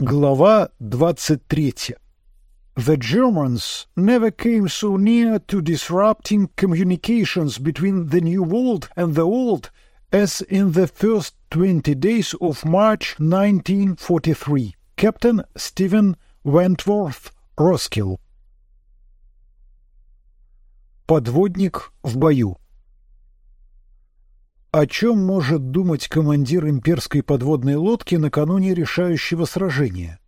Глава 23. The Germans never came so near to disrupting communications between the New World and the Old as in the first 20 days of March 1943. Captain Stephen Wentworth Roskill. Подводник в бою. О чем может думать командир имперской подводной лодки накануне решающего сражения?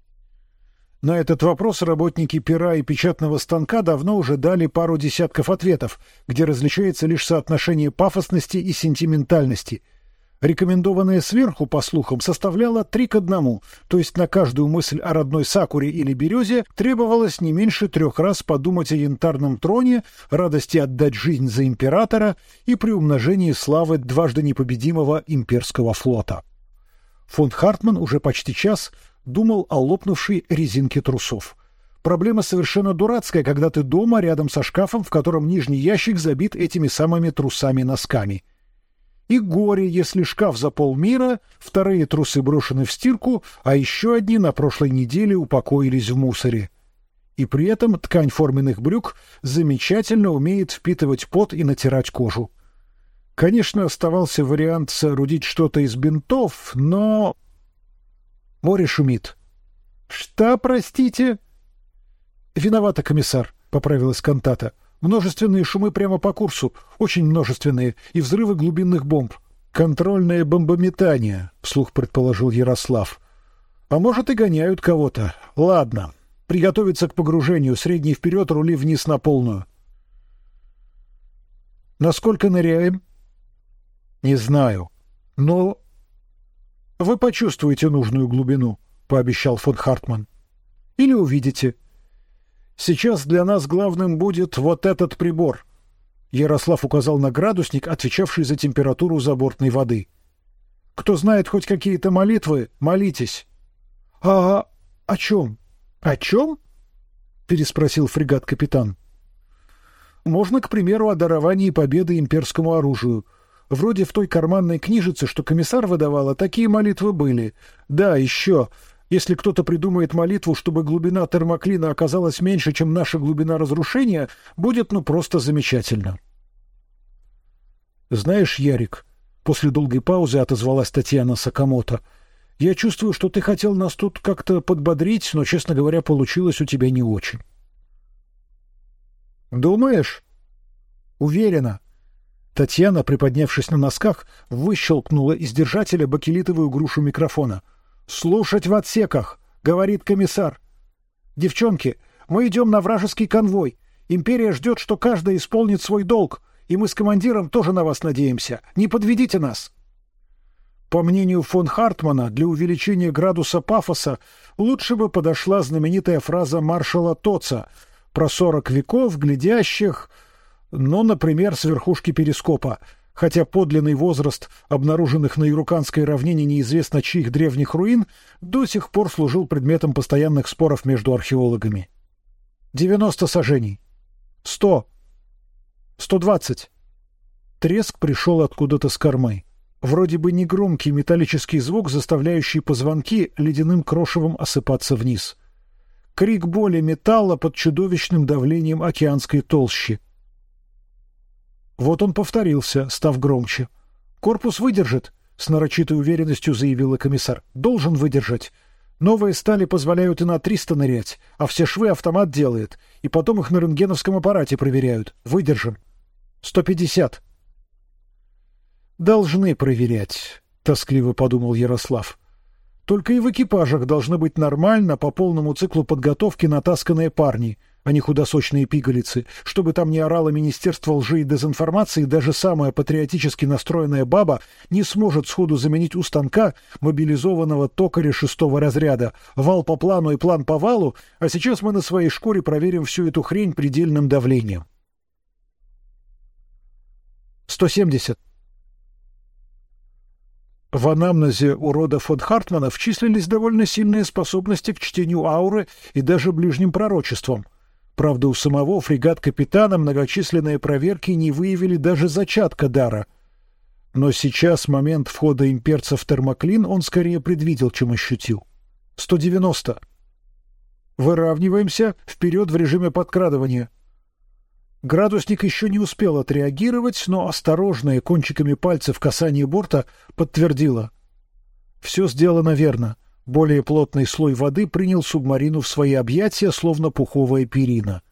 На этот вопрос работники пера и печатного станка давно уже дали пару десятков ответов, где различается лишь соотношение пафосности и сентиментальности – рекомендованная сверху, по слухам, составляла три к одному, то есть на каждую мысль о родной сакуре или березе требовалось не меньше трех раз подумать о янтарном троне, радости отдать жизнь за императора и приумножении славы дважды непобедимого имперского флота. Фон Хартман уже почти час думал о лопнувшей резинке трусов. Проблема совершенно дурацкая, когда ты дома рядом со шкафом, в котором нижний ящик забит этими самыми трусами-носками. И горе, если шкаф за полмира, вторые трусы брошены в стирку, а еще одни на прошлой неделе упокоились в мусоре. И при этом ткань форменных брюк замечательно умеет впитывать пот и натирать кожу. Конечно, оставался вариант соорудить что-то из бинтов, но... Море шумит. «Что, простите?» «Виновата, комиссар», — поправилась Кантата. Множественные шумы прямо по курсу, очень множественные, и взрывы глубинных бомб. Контрольное бомбометание, вслух предположил Ярослав. А может и гоняют кого-то. Ладно, приготовиться к погружению, средний вперед, рули вниз на полную. Насколько ныряем? Не знаю, но вы почувствуете нужную глубину, пообещал фон Хартман. Или увидите. Сейчас для нас главным будет вот этот прибор. Ярослав указал на градусник, отвечавший за температуру забортной воды. Кто знает хоть какие-то молитвы, молитесь. А о чем? О чем? переспросил фрегат капитан. Можно, к примеру, о даровании победы имперскому оружию. Вроде в той карманной книжице, что комиссар выдавала, такие молитвы были. Да, еще если кто-то придумает молитву, чтобы глубина термоклина оказалась меньше, чем наша глубина разрушения, будет ну просто замечательно. Знаешь, Ярик, после долгой паузы отозвалась Татьяна Сакамото. Я чувствую, что ты хотел нас тут как-то подбодрить, но, честно говоря, получилось у тебя не очень. Думаешь? Уверена. Татьяна, приподнявшись на носках, выщелкнула из держателя бакелитовую грушу микрофона — Слушать в отсеках, говорит комиссар. Девчонки, мы идем на вражеский конвой. Империя ждет, что каждый исполнит свой долг, и мы с командиром тоже на вас надеемся. Не подведите нас. По мнению фон Хартмана, для увеличения градуса пафоса лучше бы подошла знаменитая фраза маршала Тоца про сорок веков глядящих, ну, например, с верхушки перископа хотя подлинный возраст обнаруженных на Ируканской равнине неизвестно чьих древних руин до сих пор служил предметом постоянных споров между археологами. Девяносто сажений. Сто. Сто двадцать. Треск пришел откуда-то с кормы. Вроде бы негромкий металлический звук, заставляющий позвонки ледяным крошевом осыпаться вниз. Крик боли металла под чудовищным давлением океанской толщи — вот он повторился, став громче. Корпус выдержит, с нарочитой уверенностью заявила комиссар. Должен выдержать. Новые стали позволяют и на триста нырять, а все швы автомат делает, и потом их на рентгеновском аппарате проверяют. Выдержим. Сто пятьдесят. Должны проверять, тоскливо подумал Ярослав. Только и в экипажах должны быть нормально по полному циклу подготовки натасканные парни — а не худосочные пигалицы, чтобы там не орало Министерство лжи и дезинформации, даже самая патриотически настроенная баба не сможет сходу заменить у станка мобилизованного токаря шестого разряда. Вал по плану и план по валу, а сейчас мы на своей шкуре проверим всю эту хрень предельным давлением. 170. В анамнезе у рода фон Хартмана вчислились довольно сильные способности к чтению ауры и даже ближним пророчествам. Правда, у самого фрегат-капитана многочисленные проверки не выявили даже зачатка дара. Но сейчас момент входа имперца в термоклин он скорее предвидел, чем ощутил. 190. Выравниваемся вперед в режиме подкрадывания. Градусник еще не успел отреагировать, но осторожное кончиками пальцев касание борта подтвердило. Все сделано верно. Более плотный слой воды принял субмарину в свои объятия, словно пуховая перина.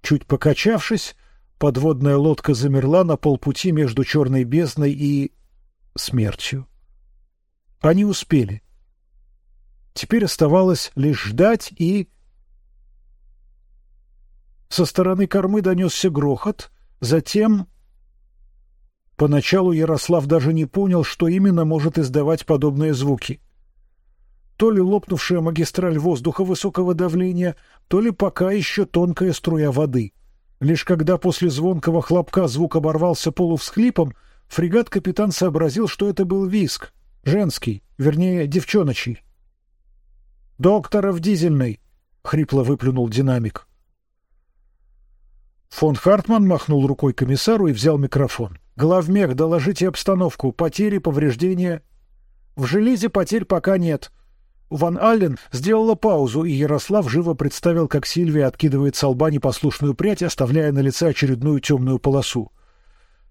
Чуть покачавшись, подводная лодка замерла на полпути между черной бездной и смертью. Они успели. Теперь оставалось лишь ждать и со стороны кормы донесся грохот, затем... Поначалу Ярослав даже не понял, что именно может издавать подобные звуки. То ли лопнувшая магистраль воздуха высокого давления, то ли пока еще тонкая струя воды. Лишь когда после звонкого хлопка звук оборвался полувсхлипом, фрегат-капитан сообразил, что это был виск, женский, вернее, девчоночий. «Доктора в дизельной!» — хрипло выплюнул динамик. Фон Хартман махнул рукой комиссару и взял микрофон. Главмех, доложите обстановку. Потери, повреждения. В железе потерь пока нет. Ван Аллен сделала паузу, и Ярослав живо представил, как Сильвия откидывает с лба непослушную прядь, оставляя на лице очередную темную полосу.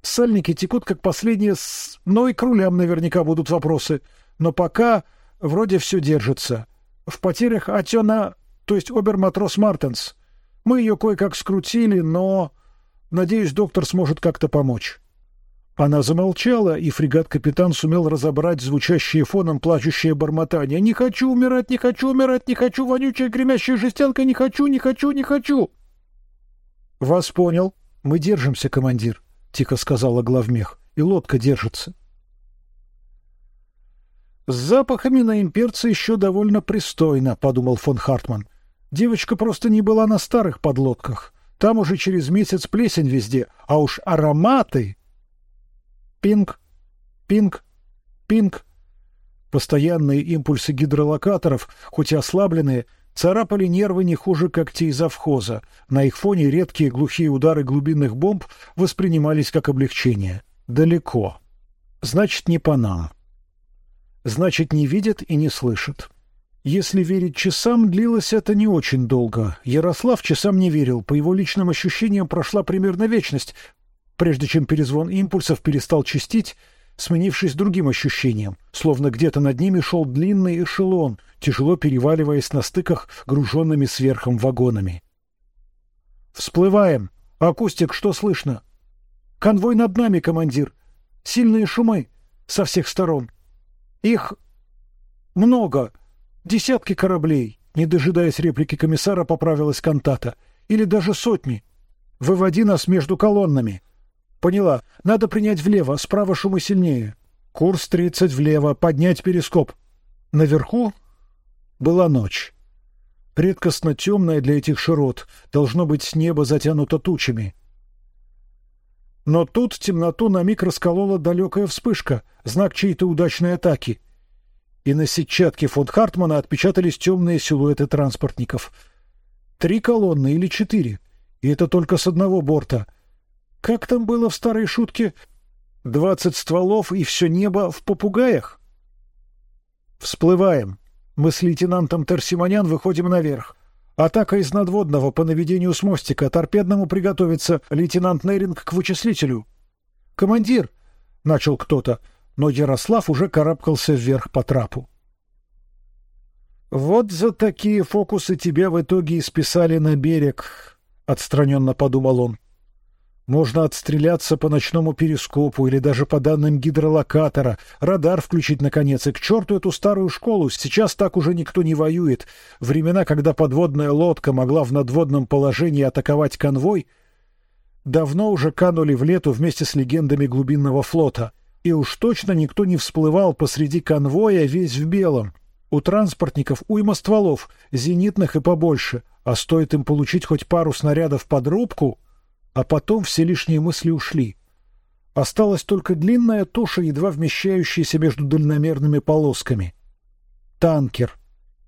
Сальники текут как последние, с... но и к рулям наверняка будут вопросы. Но пока вроде все держится. В потерях Атена, то есть оберматрос Мартенс. Мы ее кое-как скрутили, но... Надеюсь, доктор сможет как-то помочь. Она замолчала, и фрегат-капитан сумел разобрать звучащие фоном плачущее бормотание. «Не хочу умирать, не хочу умирать, не хочу, вонючая гремящая жестянка, не хочу, не хочу, не хочу!» «Вас понял. Мы держимся, командир», — тихо сказала главмех. «И лодка держится». «С запахами на имперце еще довольно пристойно», — подумал фон Хартман. Девочка просто не была на старых подлодках. Там уже через месяц плесень везде, а уж ароматы... Пинг, пинг, пинг. Постоянные импульсы гидролокаторов, хоть и ослабленные, царапали нервы не хуже когтей завхоза. На их фоне редкие глухие удары глубинных бомб воспринимались как облегчение. Далеко. Значит, не по нам. Значит, не видят и не слышат. Если верить часам, длилось это не очень долго. Ярослав часам не верил. По его личным ощущениям прошла примерно вечность, прежде чем перезвон импульсов перестал чистить, сменившись другим ощущением, словно где-то над ними шел длинный эшелон, тяжело переваливаясь на стыках груженными сверхом вагонами. «Всплываем! Акустик, что слышно?» «Конвой над нами, командир! Сильные шумы со всех сторон! Их много!» Десятки кораблей, не дожидаясь реплики комиссара, поправилась кантата. Или даже сотни. Выводи нас между колоннами. Поняла. Надо принять влево, справа шумы сильнее. Курс тридцать влево, поднять перископ. Наверху была ночь. Редкостно темная для этих широт. Должно быть, небо затянуто тучами. Но тут темноту на миг расколола далекая вспышка, знак чьей-то удачной атаки и на сетчатке фон Хартмана отпечатались темные силуэты транспортников. Три колонны или четыре, и это только с одного борта. Как там было в старой шутке? Двадцать стволов и все небо в попугаях? Всплываем. Мы с лейтенантом Терсимонян выходим наверх. Атака из надводного по наведению с мостика. Торпедному приготовиться. Лейтенант Неринг к вычислителю. Командир, начал кто-то но Ярослав уже карабкался вверх по трапу. Вот за такие фокусы тебя в итоге и списали на берег, отстраненно подумал он. Можно отстреляться по ночному перископу или даже по данным гидролокатора, радар включить наконец и к черту эту старую школу. Сейчас так уже никто не воюет. Времена, когда подводная лодка могла в надводном положении атаковать конвой, давно уже канули в лету вместе с легендами глубинного флота и уж точно никто не всплывал посреди конвоя весь в белом. У транспортников уйма стволов, зенитных и побольше, а стоит им получить хоть пару снарядов под рубку, а потом все лишние мысли ушли. Осталась только длинная туша, едва вмещающаяся между дальномерными полосками. Танкер.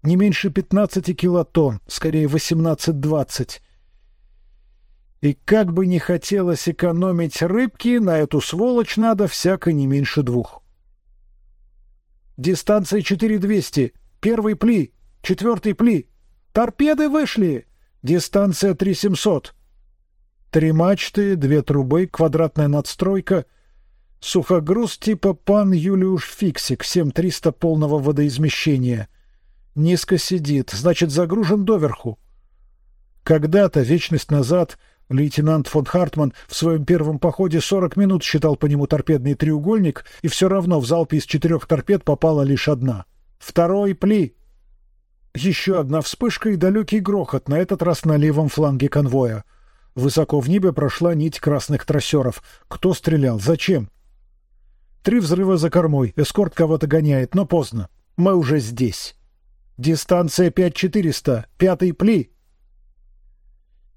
Не меньше пятнадцати килотонн, скорее восемнадцать-двадцать. И как бы не хотелось экономить рыбки, на эту сволочь надо всяко не меньше двух. Дистанция четыре двести. Первый пли. Четвертый пли. Торпеды вышли. Дистанция 3700. Три мачты, две трубы, квадратная надстройка. Сухогруз типа пан Юлиуш Фиксик, 7300 полного водоизмещения. Низко сидит, значит загружен доверху. Когда-то, вечность назад, лейтенант фон Хартман в своем первом походе 40 минут считал по нему торпедный треугольник, и все равно в залпе из четырех торпед попала лишь одна. Второй пли. Еще одна вспышка и далекий грохот, на этот раз на левом фланге конвоя. Высоко в небе прошла нить красных трассеров. Кто стрелял? Зачем? Три взрыва за кормой. Эскорт кого-то гоняет, но поздно. Мы уже здесь. Дистанция пять четыреста. Пятый пли.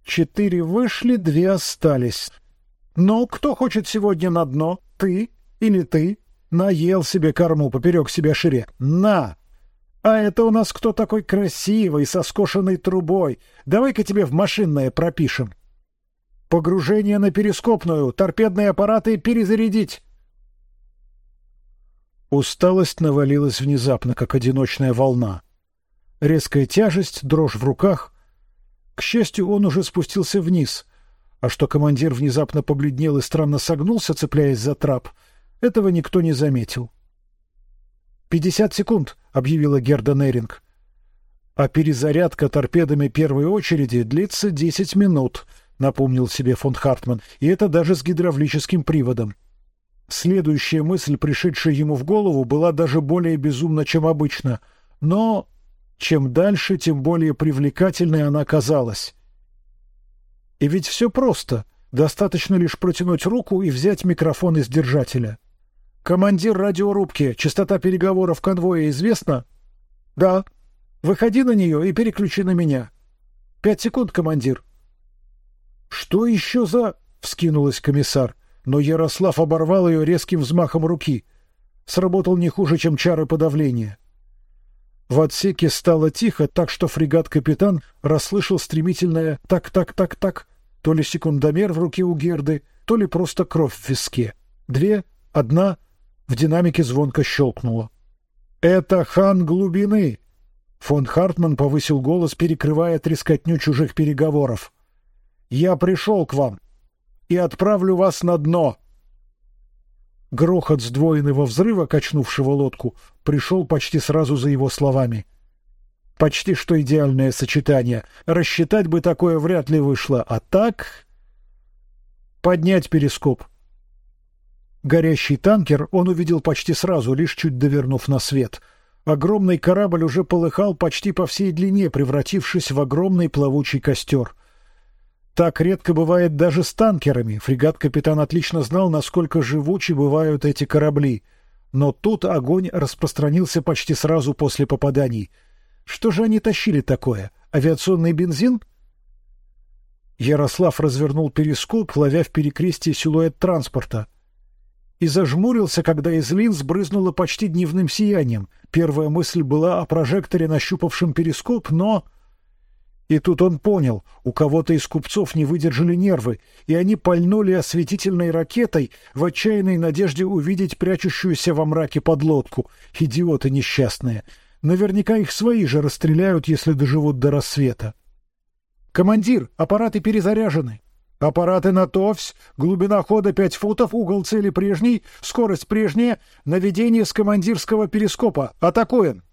Четыре вышли, две остались. Но кто хочет сегодня на дно? Ты или ты? Наел себе корму поперек себя шире. На! А это у нас кто такой красивый, со скошенной трубой? Давай-ка тебе в машинное пропишем. Погружение на перископную, торпедные аппараты перезарядить. Усталость навалилась внезапно, как одиночная волна. Резкая тяжесть, дрожь в руках, к счастью, он уже спустился вниз. А что командир внезапно побледнел и странно согнулся, цепляясь за трап, этого никто не заметил. «Пятьдесят секунд», — объявила Герда Неринг. «А перезарядка торпедами первой очереди длится десять минут», — напомнил себе фон Хартман, и это даже с гидравлическим приводом. Следующая мысль, пришедшая ему в голову, была даже более безумна, чем обычно. Но чем дальше, тем более привлекательной она казалась. И ведь все просто. Достаточно лишь протянуть руку и взять микрофон из держателя. Командир радиорубки, частота переговоров конвоя известна? Да. Выходи на нее и переключи на меня. Пять секунд, командир. Что еще за? Вскинулась комиссар, но Ярослав оборвал ее резким взмахом руки. Сработал не хуже, чем чары подавления. В отсеке стало тихо, так что фрегат-капитан расслышал стремительное «так-так-так-так», то ли секундомер в руке у Герды, то ли просто кровь в виске. Две, одна, в динамике звонко щелкнуло. «Это хан глубины!» Фон Хартман повысил голос, перекрывая трескотню чужих переговоров. «Я пришел к вам и отправлю вас на дно!» Грохот сдвоенного взрыва, качнувшего лодку, пришел почти сразу за его словами. Почти что идеальное сочетание. Рассчитать бы такое вряд ли вышло, а так поднять перископ. Горящий танкер он увидел почти сразу, лишь чуть довернув на свет. Огромный корабль уже полыхал почти по всей длине, превратившись в огромный плавучий костер. Так редко бывает даже с танкерами. Фрегат-капитан отлично знал, насколько живучи бывают эти корабли. Но тут огонь распространился почти сразу после попаданий. Что же они тащили такое? Авиационный бензин? Ярослав развернул перископ, ловя в перекрестии силуэт транспорта. И зажмурился, когда из линз брызнуло почти дневным сиянием. Первая мысль была о прожекторе, нащупавшем перископ, но... И тут он понял, у кого-то из купцов не выдержали нервы, и они пальнули осветительной ракетой в отчаянной надежде увидеть прячущуюся во мраке подлодку. Идиоты несчастные. Наверняка их свои же расстреляют, если доживут до рассвета. Командир, аппараты перезаряжены. Аппараты на ТОВС, глубина хода пять футов, угол цели прежний, скорость прежняя, наведение с командирского перископа. Атакуем.